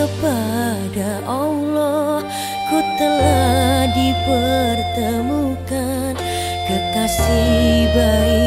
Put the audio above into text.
Kepada Allah Ku telah dipertemukan. Kekasih baik